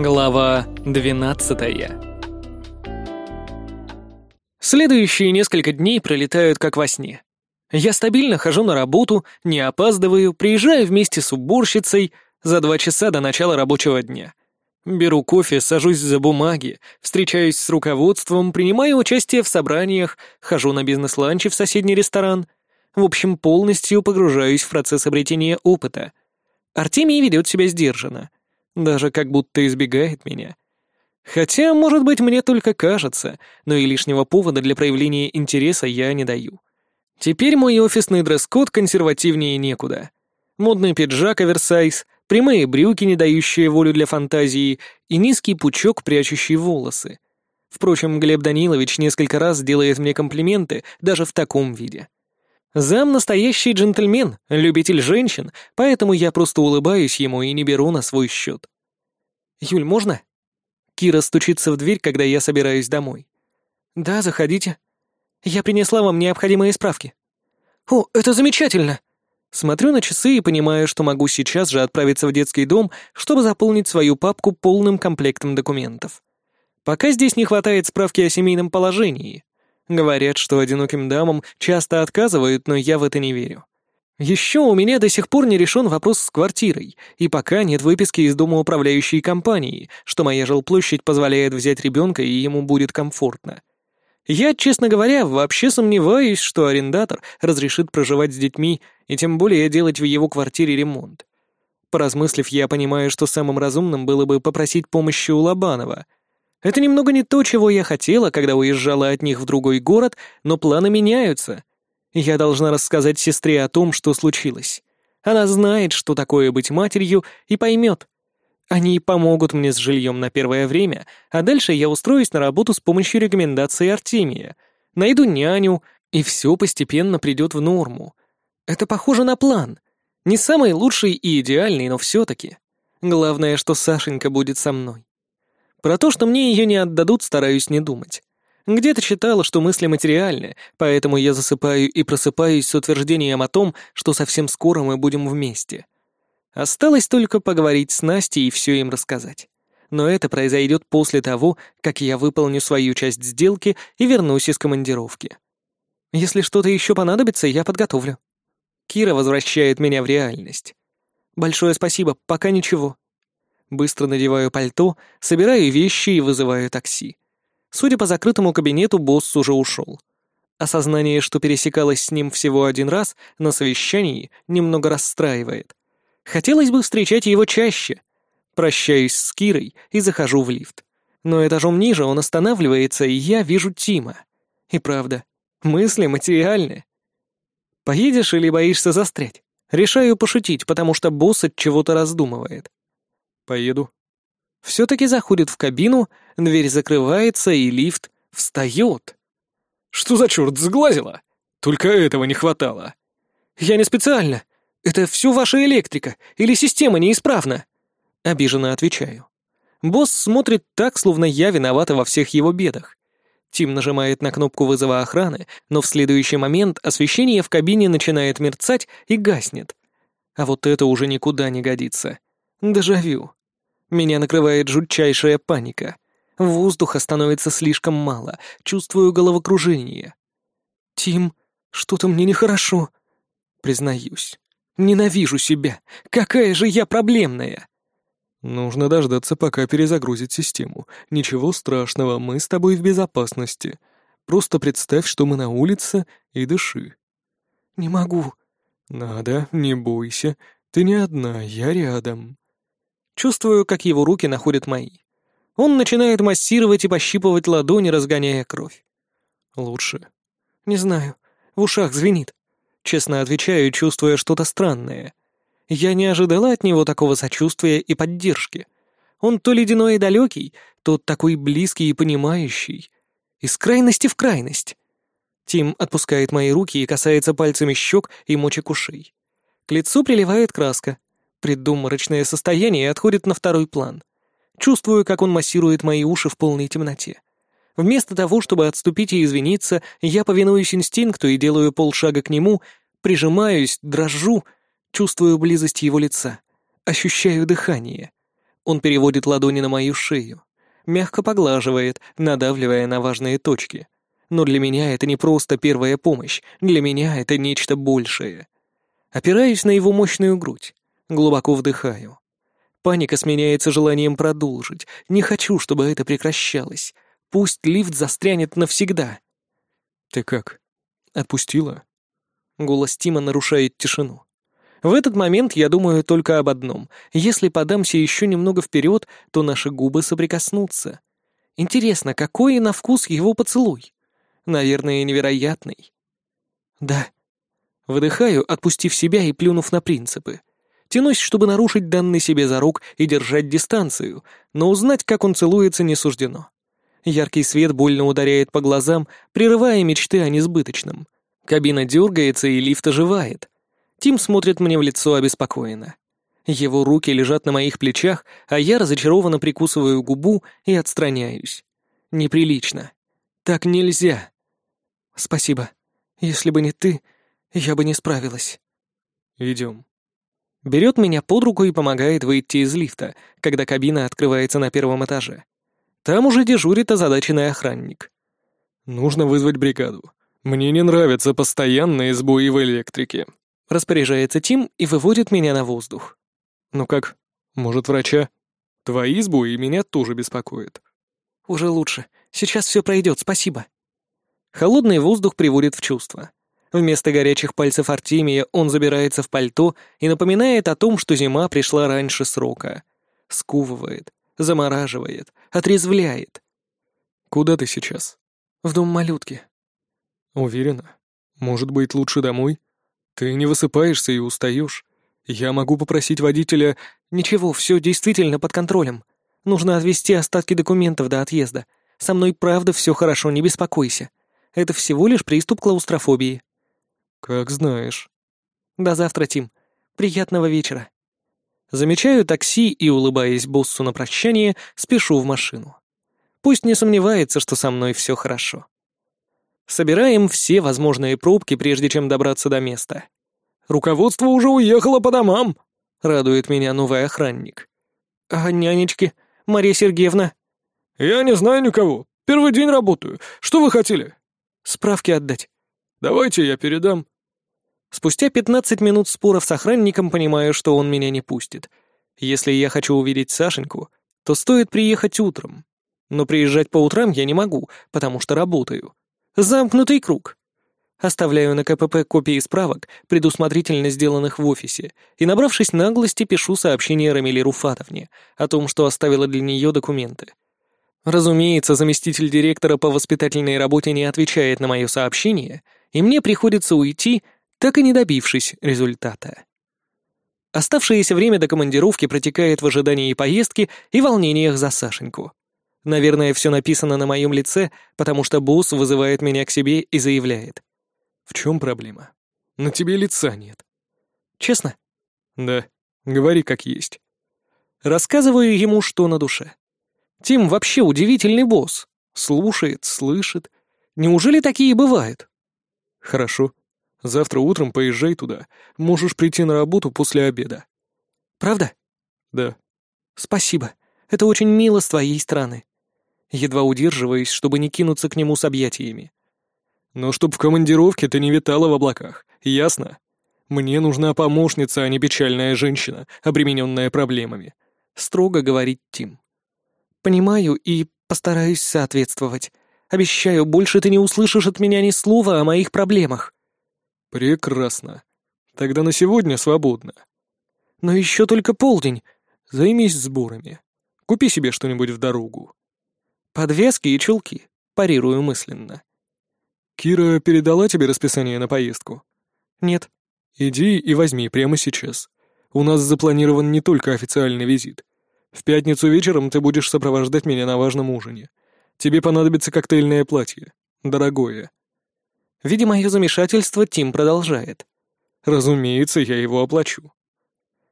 Глава 12 Следующие несколько дней пролетают как во сне. Я стабильно хожу на работу, не опаздываю, приезжаю вместе с уборщицей за два часа до начала рабочего дня. Беру кофе, сажусь за бумаги, встречаюсь с руководством, принимаю участие в собраниях, хожу на бизнес-ланчи в соседний ресторан. В общем, полностью погружаюсь в процесс обретения опыта. Артемий ведет себя сдержанно. Даже как будто избегает меня. Хотя, может быть, мне только кажется, но и лишнего повода для проявления интереса я не даю. Теперь мой офисный дресс-код консервативнее некуда. Модный пиджак оверсайз, прямые брюки, не дающие волю для фантазии, и низкий пучок, прячущий волосы. Впрочем, Глеб Данилович несколько раз делает мне комплименты даже в таком виде. Зам настоящий джентльмен, любитель женщин, поэтому я просто улыбаюсь ему и не беру на свой счет. «Юль, можно?» Кира стучится в дверь, когда я собираюсь домой. «Да, заходите. Я принесла вам необходимые справки». «О, это замечательно!» Смотрю на часы и понимаю, что могу сейчас же отправиться в детский дом, чтобы заполнить свою папку полным комплектом документов. Пока здесь не хватает справки о семейном положении. Говорят, что одиноким дамам часто отказывают, но я в это не верю. Еще у меня до сих пор не решен вопрос с квартирой, и пока нет выписки из дома управляющей компании, что моя жилплощадь позволяет взять ребенка и ему будет комфортно. Я, честно говоря, вообще сомневаюсь, что арендатор разрешит проживать с детьми и тем более делать в его квартире ремонт. Поразмыслив, я понимаю, что самым разумным было бы попросить помощи у Лобанова — это немного не то, чего я хотела, когда уезжала от них в другой город, но планы меняются. Я должна рассказать сестре о том, что случилось. Она знает, что такое быть матерью, и поймет. Они помогут мне с жильем на первое время, а дальше я устроюсь на работу с помощью рекомендации Артемия. Найду няню, и все постепенно придет в норму. Это похоже на план. Не самый лучший и идеальный, но все-таки. Главное, что Сашенька будет со мной. Про то, что мне ее не отдадут, стараюсь не думать. Где-то читала, что мысли материальны, поэтому я засыпаю и просыпаюсь с утверждением о том, что совсем скоро мы будем вместе. Осталось только поговорить с Настей и все им рассказать. Но это произойдет после того, как я выполню свою часть сделки и вернусь из командировки. Если что-то еще понадобится, я подготовлю. Кира возвращает меня в реальность. Большое спасибо, пока ничего. Быстро надеваю пальто, собираю вещи и вызываю такси. Судя по закрытому кабинету, босс уже ушел. Осознание, что пересекалось с ним всего один раз на совещании, немного расстраивает. Хотелось бы встречать его чаще. Прощаюсь с Кирой и захожу в лифт. Но этажом ниже он останавливается, и я вижу Тима. И правда, мысли материальны. Поедешь или боишься застрять? Решаю пошутить, потому что босс от чего-то раздумывает. Поеду. Все-таки заходит в кабину, дверь закрывается, и лифт встает. Что за черт сглазила? Только этого не хватало. Я не специально. Это все ваша электрика, или система неисправна. Обиженно отвечаю. Босс смотрит так, словно я виновата во всех его бедах. Тим нажимает на кнопку вызова охраны, но в следующий момент освещение в кабине начинает мерцать и гаснет. А вот это уже никуда не годится. Дежавю. Меня накрывает жутчайшая паника. Воздуха становится слишком мало, чувствую головокружение. «Тим, что-то мне нехорошо». Признаюсь. Ненавижу себя. Какая же я проблемная. Нужно дождаться, пока перезагрузит систему. Ничего страшного, мы с тобой в безопасности. Просто представь, что мы на улице, и дыши. Не могу. Надо, не бойся. Ты не одна, я рядом. Чувствую, как его руки находят мои. Он начинает массировать и пощипывать ладони, разгоняя кровь. Лучше. Не знаю. В ушах звенит. Честно отвечаю, чувствуя что-то странное. Я не ожидала от него такого сочувствия и поддержки. Он то ледяной и далекий, то такой близкий и понимающий. Из крайности в крайность. Тим отпускает мои руки и касается пальцами щек и мочек ушей. К лицу приливает краска. Предуморочное состояние отходит на второй план. Чувствую, как он массирует мои уши в полной темноте. Вместо того, чтобы отступить и извиниться, я повинуюсь инстинкту и делаю полшага к нему, прижимаюсь, дрожу, чувствую близость его лица, ощущаю дыхание. он переводит ладони на мою шею, мягко поглаживает, надавливая на важные точки. Но для меня это не просто первая помощь, для меня это нечто большее. Опираюсь на его мощную грудь, глубоко вдыхаю. Паника сменяется желанием продолжить. Не хочу, чтобы это прекращалось. Пусть лифт застрянет навсегда. «Ты как? Отпустила?» Голос Тима нарушает тишину. В этот момент я думаю только об одном. Если подамся еще немного вперед, то наши губы соприкоснутся. Интересно, какой на вкус его поцелуй? Наверное, невероятный. Да. Выдыхаю, отпустив себя и плюнув на принципы. Тянусь, чтобы нарушить данный себе зарок и держать дистанцию, но узнать, как он целуется, не суждено. Яркий свет больно ударяет по глазам, прерывая мечты о несбыточном. Кабина дергается, и лифт оживает. Тим смотрит мне в лицо обеспокоенно. Его руки лежат на моих плечах, а я разочарованно прикусываю губу и отстраняюсь. Неприлично. Так нельзя. Спасибо. Если бы не ты, я бы не справилась. Идем. Берет меня под руку и помогает выйти из лифта, когда кабина открывается на первом этаже. Там уже дежурит озадаченный охранник. «Нужно вызвать бригаду. Мне не нравятся постоянные сбои в электрике», — распоряжается Тим и выводит меня на воздух. «Ну как, может, врача? Твои сбои меня тоже беспокоят». «Уже лучше. Сейчас все пройдет, спасибо». Холодный воздух приводит в чувство. Вместо горячих пальцев Артемия он забирается в пальто и напоминает о том, что зима пришла раньше срока. Сковывает, замораживает, отрезвляет. «Куда ты сейчас?» «В дом малютки». «Уверена? Может быть, лучше домой? Ты не высыпаешься и устаешь. Я могу попросить водителя...» «Ничего, все действительно под контролем. Нужно отвезти остатки документов до отъезда. Со мной правда все хорошо, не беспокойся. Это всего лишь приступ клаустрофобии». «Как знаешь». «До завтра, Тим. Приятного вечера». Замечаю такси и, улыбаясь боссу на прощание, спешу в машину. Пусть не сомневается, что со мной все хорошо. Собираем все возможные пробки, прежде чем добраться до места. «Руководство уже уехало по домам», — радует меня новый охранник. «А нянечки? Мария Сергеевна?» «Я не знаю никого. Первый день работаю. Что вы хотели?» «Справки отдать». «Давайте я передам». Спустя 15 минут споров с охранником понимаю, что он меня не пустит. Если я хочу увидеть Сашеньку, то стоит приехать утром. Но приезжать по утрам я не могу, потому что работаю. Замкнутый круг. Оставляю на КПП копии справок, предусмотрительно сделанных в офисе, и, набравшись наглости, пишу сообщение Рамиле Руфатовне о том, что оставила для нее документы. Разумеется, заместитель директора по воспитательной работе не отвечает на мое сообщение, и мне приходится уйти, так и не добившись результата. Оставшееся время до командировки протекает в ожидании поездки и волнениях за Сашеньку. Наверное, все написано на моем лице, потому что босс вызывает меня к себе и заявляет. «В чем проблема? На тебе лица нет». «Честно?» «Да. Говори как есть». Рассказываю ему, что на душе. Тим вообще удивительный босс. Слушает, слышит. Неужели такие бывают? Хорошо. Завтра утром поезжай туда. Можешь прийти на работу после обеда». «Правда?» «Да». «Спасибо. Это очень мило с твоей стороны». Едва удерживаясь, чтобы не кинуться к нему с объятиями. «Но чтоб в командировке ты не витала в облаках, ясно? Мне нужна помощница, а не печальная женщина, обремененная проблемами», — строго говорит Тим. «Понимаю и постараюсь соответствовать. Обещаю, больше ты не услышишь от меня ни слова о моих проблемах». «Прекрасно. Тогда на сегодня свободно». «Но еще только полдень. Займись сборами. Купи себе что-нибудь в дорогу». «Подвески и чулки», — парирую мысленно. «Кира передала тебе расписание на поездку?» «Нет». «Иди и возьми прямо сейчас. У нас запланирован не только официальный визит. В пятницу вечером ты будешь сопровождать меня на важном ужине. Тебе понадобится коктейльное платье. Дорогое. Видя мое замешательство, Тим продолжает. «Разумеется, я его оплачу».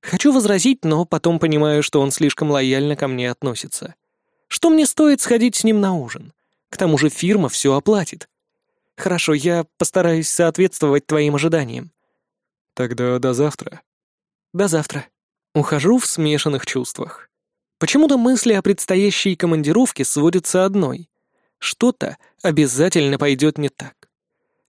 Хочу возразить, но потом понимаю, что он слишком лояльно ко мне относится. Что мне стоит сходить с ним на ужин? К тому же фирма все оплатит. Хорошо, я постараюсь соответствовать твоим ожиданиям. Тогда до завтра. До завтра. Ухожу в смешанных чувствах. Почему-то мысли о предстоящей командировке сводятся одной. Что-то обязательно пойдет не так.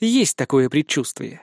Есть такое предчувствие.